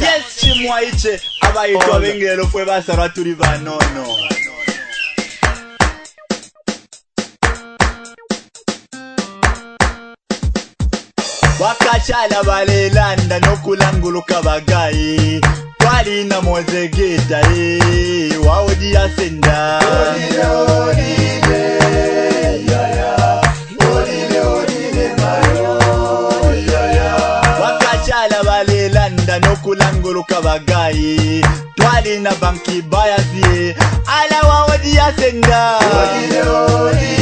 yeschimwaitshe abayitwa bengelo fue basarwaturi banono wakashala balelanda nokulanguluka bagayi kwalina mozegeda e eh, wawodiyasenda oh, kuluka bagayi twali na bankibayazie alawa odiyasenda odi, odi.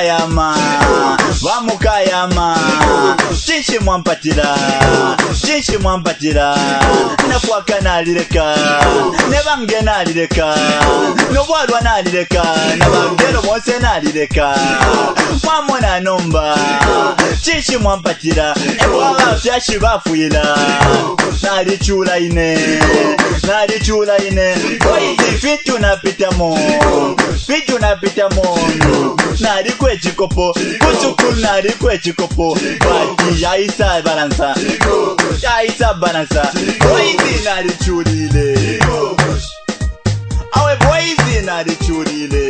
mukayama bamukayama chinshi mwampatira chinshi mwampatira nakwaka nalireka nebange nalireka nobwalwa nalireka nabagero bose nalireka mwamona nomba chinshi mwampatira ebwabafyashi bafuyira nalichulaine nalichulaine oiti fitu napitamo fitu napitamo nariko ekikopo kucukuru nariko ekikopo baki yayisa balansa yayisa balansa boizi narichurile awe boizi narichurile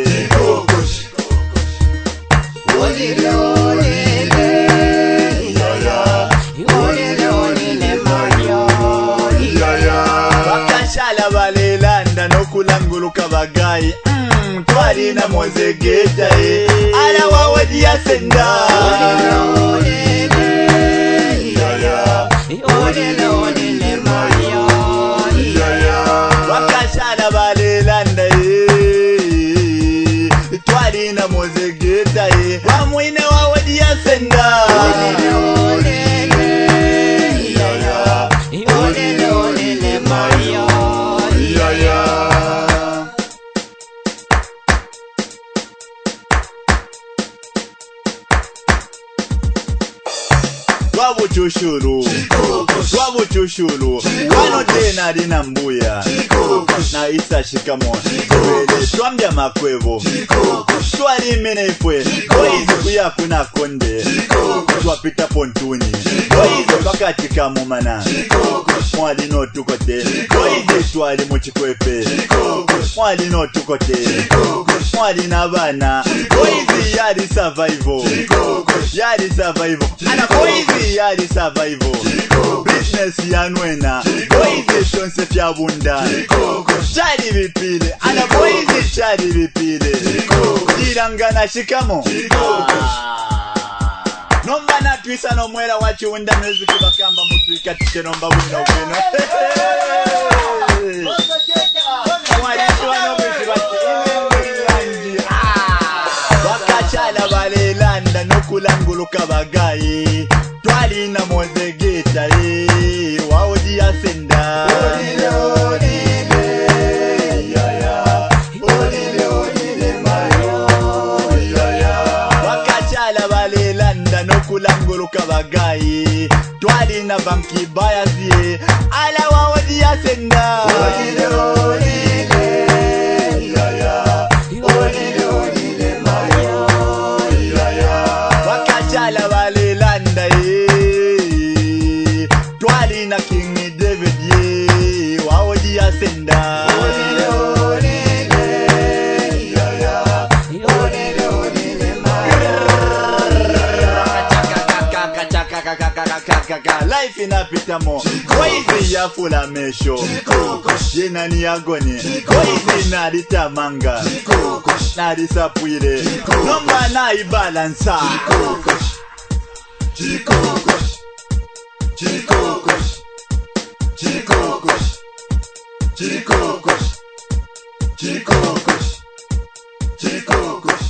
olile olile yaya olile olile mayo yaya bakashala balelanda nokulanguluka bagayi mm, mukyala wawe lyasenda Olelo, olele, wavo chushulu wavo chushulu vanotena rina mbuya naisa shikamo ele twambya makwevo twari menepwe oizi kuya kuna konde twapita pontuni oizi pakati kamomana mwari notukote oizi twari muchikwepe mwali nodokotela mwali navana boizi yali survivo yali survivo ana boizi yali survivo business yanwena boizi shonse tyabunda cali vipile ana boizi cali vipile dilangana shikamo nomba natwisa nomwela wachiunda mezikivakamba mutwika tichenomba bwino bwino kulanguluka vagayi twalina mozegeta ye waodiyasenda vakacala valelanda nokulanguluka vagayi twalina vankibayasiye ala waodiyasenda oh, senda life inapita mo koizi yafula mesho yenani yagone koizi nalitamanga nalisapwile nomba naibalansa Chico, chico, chico. Chiricocos, Chiricocos, Chiricocos.